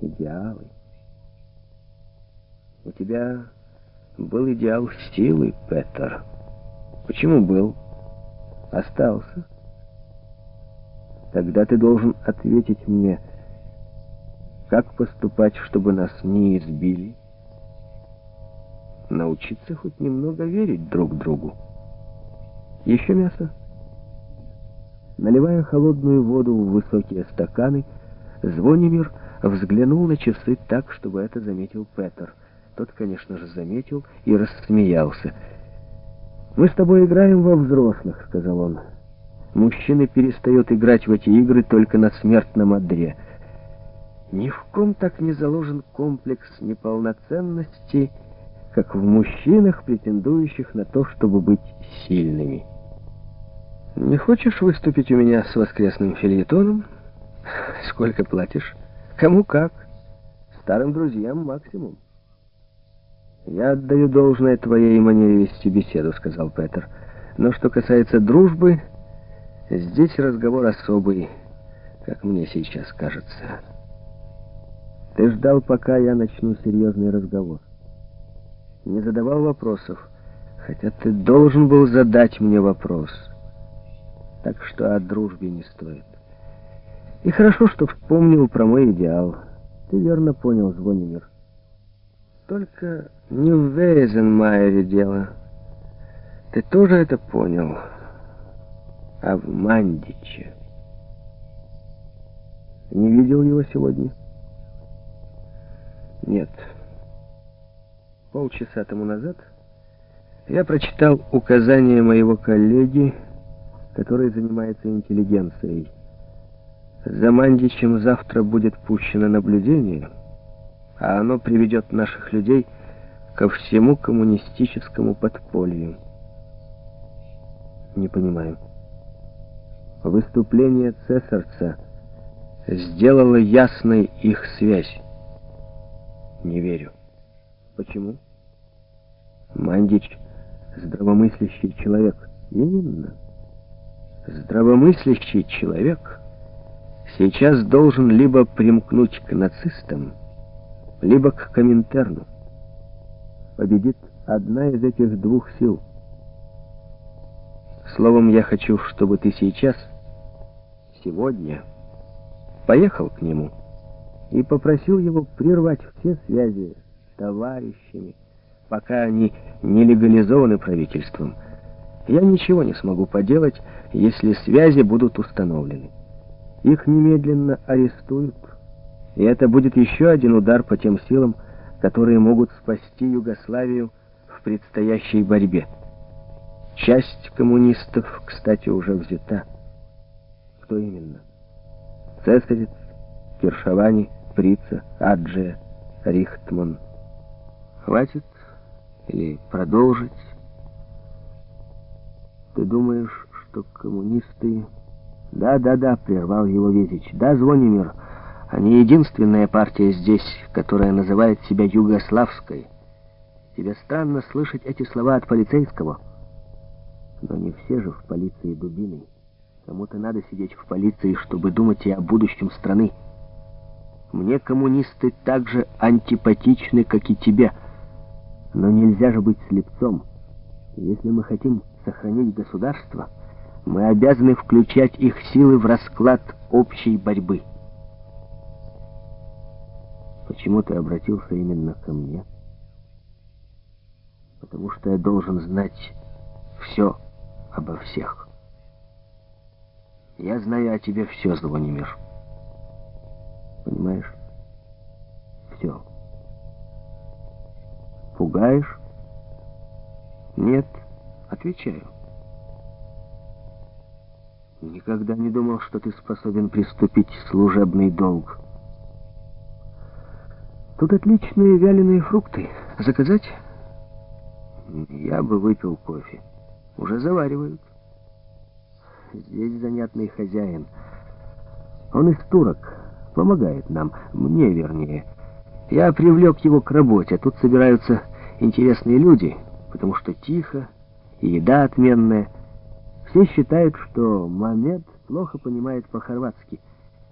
Идеалы. У тебя был идеал силы, Петер. Почему был? Остался. Тогда ты должен ответить мне, как поступать, чтобы нас не избили? Научиться хоть немного верить друг другу. Еще мясо? Наливая холодную воду в высокие стаканы, Звонимир взглянул на часы так, чтобы это заметил Петер. Тот, конечно же, заметил и рассмеялся. «Мы с тобой играем во взрослых», — сказал он. «Мужчины перестают играть в эти игры только на смертном одре. Ни в ком так не заложен комплекс неполноценности, как в мужчинах, претендующих на то, чтобы быть сильными. Не хочешь выступить у меня с воскресным фильетоном? Сколько платишь? Кому как? Старым друзьям максимум. «Я отдаю должное твоей манере вести беседу», — сказал Петер. «Но что касается дружбы, здесь разговор особый, как мне сейчас кажется. Ты ждал, пока я начну серьезный разговор. Не задавал вопросов, хотя ты должен был задать мне вопрос. Так что о дружбе не стоит. И хорошо, что вспомнил про мой идеал. Ты верно понял, Звонимир. Только не в Вейзенмайере дело. Ты тоже это понял. А в Мандиче. Не видел его сегодня? Нет. Полчаса тому назад я прочитал указания моего коллеги, который занимается интеллигенцией. За Мандичем завтра будет пущено наблюдение — а оно приведет наших людей ко всему коммунистическому подполью. Не понимаю. Выступление цесарца сделало ясной их связь. Не верю. Почему? Мандич — здравомыслящий человек. Именно. Здравомыслящий человек сейчас должен либо примкнуть к нацистам, либо к Коминтерну. Победит одна из этих двух сил. Словом, я хочу, чтобы ты сейчас, сегодня, поехал к нему и попросил его прервать все связи с товарищами, пока они не легализованы правительством. Я ничего не смогу поделать, если связи будут установлены. Их немедленно арестуют, и это будет еще один удар по тем силам, которые могут спасти Югославию в предстоящей борьбе. Часть коммунистов, кстати, уже взята. Кто именно? Цесарец, Киршавани, Прица, Аджия, Рихтман. Хватит или продолжить? Ты думаешь, что коммунисты... Да-да-да, прервал его Везич. Да, Звонимир, они единственная партия здесь, которая называет себя югославской. Тебе странно слышать эти слова от полицейского? Но не все же в полиции дубины. Кому-то надо сидеть в полиции, чтобы думать и о будущем страны. Мне коммунисты так же антипатичны, как и тебе. Но нельзя же быть слепцом. Если мы хотим сохранить государство, мы обязаны включать их силы в расклад общей борьбы. Почему ты обратился именно ко мне? Потому что я должен знать все обо всех. Я знаю о тебе все, Звонимир. Понимаешь? Все. Пугаешь? Нет, отвечаю. Никогда не думал, что ты способен приступить служебный долг. Тут отличные вяленые фрукты. Заказать? Я бы выпил кофе. Уже заваривают. Здесь занятный хозяин. Он из турок. Помогает нам. Мне, вернее. Я привлек его к работе. Тут собираются интересные люди, потому что тихо, и еда отменная. Все считают, что Мамед плохо понимает по-хорватски —